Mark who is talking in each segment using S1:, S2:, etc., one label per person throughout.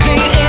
S1: something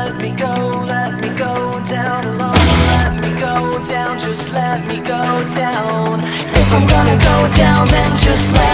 S1: let me go, let me go down alone. Let me go down, just let me go down. If I'm gonna go down, then just let